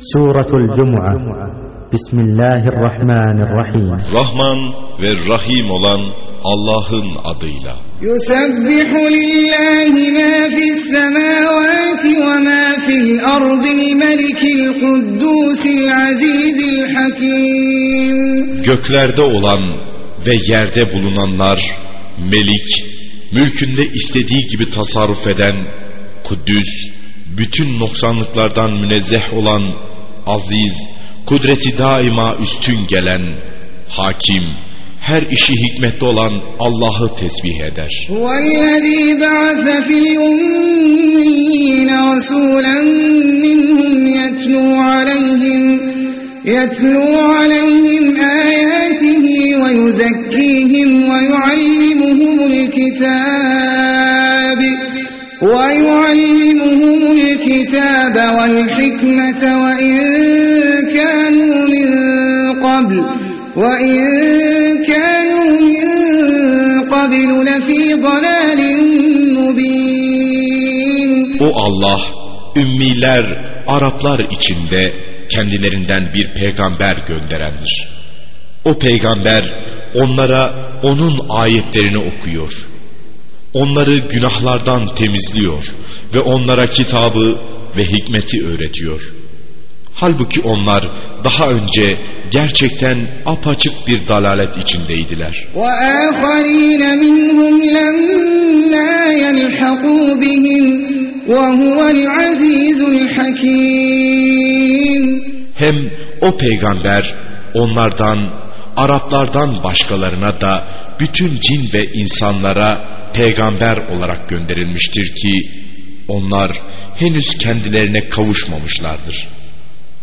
Suratul Cuma. Bismillahirrahmanirrahim. Rahman ve Rahim olan Allah'ın adıyla. Yusebbihu lillahi ma fis semavati ve ma fil ardil melikil kuddusil azizil hakim. Göklerde olan ve yerde bulunanlar Melik, mülkünde istediği gibi tasarruf eden, Kuddüs, bütün noksanlıklardan münezzeh olan Aziz, kudreti daima üstün gelen, Hakim, her işi hikmetli olan Allah'ı tesbih eder. هو الذي بعث في الأمين رسولا منهم يتلو عليهم يتلو عليهم آياته ويزكيهم ويعلمهم الكتاب ويعلمهم الكتاب والحكمة وإن كانوا من قبل وإن كانوا من قبل لفي ضلال مبين O Allah, ümmiler, Araplar içinde kendilerinden bir peygamber gönderendir. O peygamber onlara onun ayetlerini okuyor. Onları günahlardan temizliyor ve onlara kitabı ve hikmeti öğretiyor. Halbuki onlar daha önce gerçekten apaçık bir dalalet içindeydiler. Hem o peygamber onlardan, Araplardan başkalarına da bütün cin ve insanlara peygamber olarak gönderilmiştir ki onlar henüz kendilerine kavuşmamışlardır.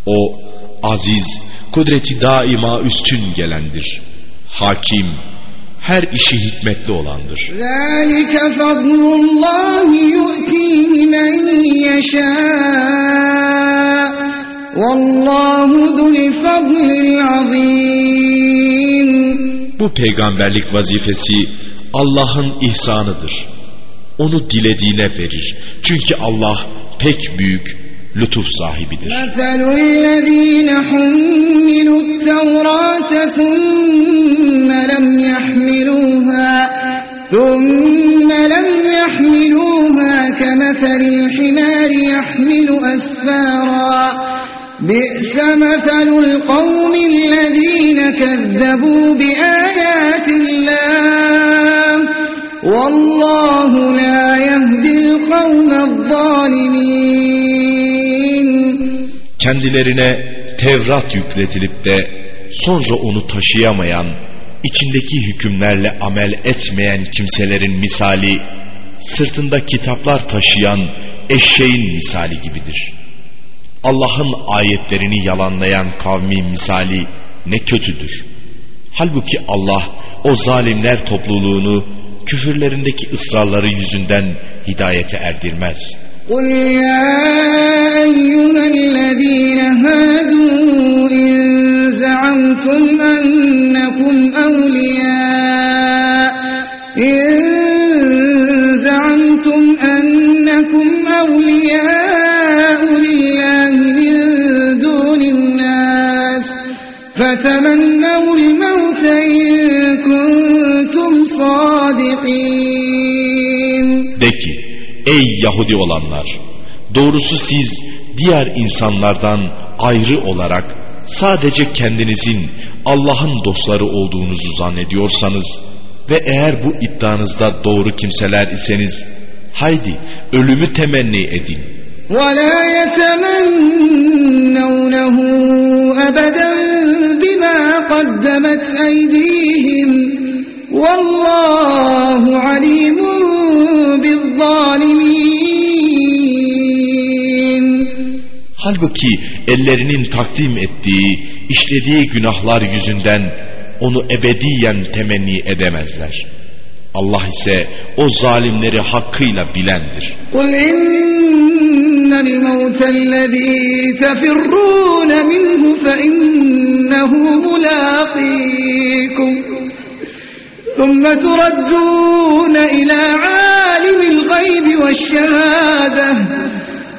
O aziz, kudreti daima üstün gelendir. Hakim, her işi hikmetli olandır. Bu peygamberlik vazifesi Allah'ın ihsanıdır. Onu dilediğine verir. Çünkü Allah pek büyük, lütuf sahibidir. مثل الذين حملوا التوراة ثم لم يحملوها ثم لم يحملوها كمثل الحمار يحمل أسفارا بئس مثل القوم الذين كذبوا بآيات Vallahu la yehdil zalimin. Kendilerine Tevrat yükletilip de sonra onu taşıyamayan, içindeki hükümlerle amel etmeyen kimselerin misali, sırtında kitaplar taşıyan eşeğin misali gibidir. Allah'ın ayetlerini yalanlayan kavmin misali ne kötüdür. Halbuki Allah o zalimler topluluğunu küfürlerindeki ısrarları yüzünden hidayete erdirmez. قل يا أيها الذين هادوا إن زعمتم أنكم أولياء إن زعمتم أنكم أولياء لله من دون الناس فتمنوا ey Yahudi olanlar, doğrusu siz diğer insanlardan ayrı olarak sadece kendinizin Allah'ın dostları olduğunuzu zannediyorsanız ve eğer bu iddianızda doğru kimseler iseniz, haydi ölümü temenni edin. ولا يتمنونه أبدا بما قدمت أيديهم Vallahu alimun bizzalimin. Halbuki ellerinin takdim ettiği, işlediği günahlar yüzünden onu ebediyen temenni edemezler. Allah ise o zalimleri hakkıyla bilendir. Kul innel mevtellezî tefirrûne minhu fe innehu mulâkîkum. ثم تردون إلى عالم الغيب والشهادة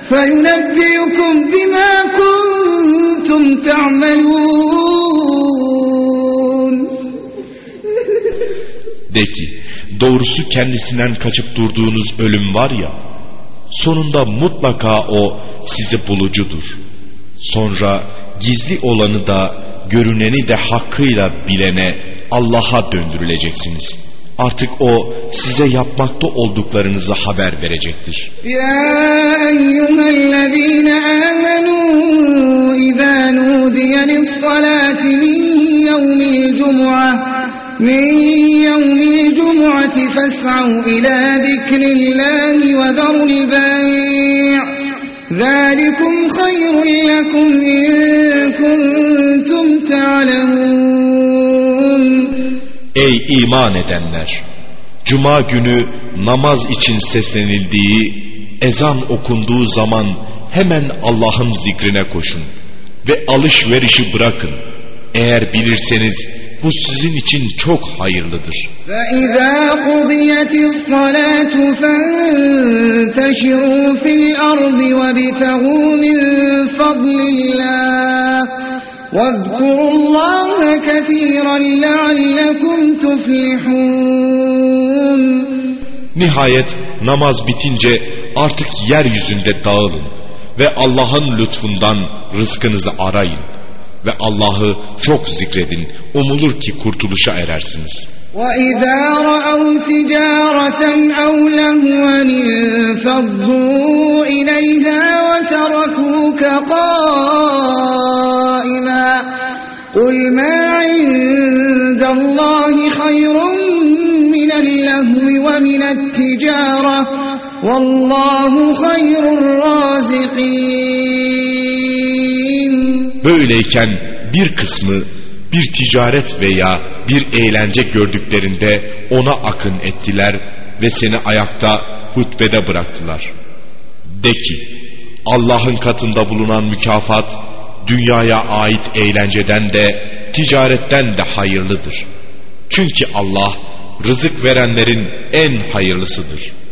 فينبئكم بما كنتم تعملون De ki doğrusu kendisinden kaçıp durduğunuz ölüm var ya sonunda mutlaka o sizi bulucudur. Sonra gizli olanı da görüneni de hakkıyla bilene Allah'a döndürüleceksiniz. Artık o size yapmakta olduklarınızı haber verecektir. يا أيها الذين آمنوا إذا نودي للصلاة من يوم الجمعة من يوم الجمعة فاسعوا إلى ذكر الله وذروا البيع ذلكم خير لكم إن كنتم تعلمون Ey iman edenler! Cuma günü namaz için seslenildiği, ezan okunduğu zaman hemen Allah'ın zikrine koşun ve alışverişi bırakın. Eğer bilirseniz bu sizin için çok hayırlıdır. فإذا قضيت الصلاة فانتشروا في الأرض وابتغوا من فضل الله واذكروا الله كثيرا لعلكم تفلحون Nihayet namaz bitince artık yeryüzünde dağılın ve Allah'ın lütfundan rızkınızı arayın ve Allah'ı çok zikredin. Umulur ki kurtuluşa erersiniz. وإذا رأوا تجارة أو لهوا انفضوا إليها وتركوك قائما قل ما عند الله خير من اللهو ومن التجارة والله خير الرازقين Böyleyken bir kısmı bir ticaret veya bir eğlence gördüklerinde ona akın ettiler ve seni ayakta hutbede bıraktılar. De ki Allah'ın katında bulunan mükafat dünyaya ait eğlenceden de ticaretten de hayırlıdır. Çünkü Allah rızık verenlerin en hayırlısıdır.''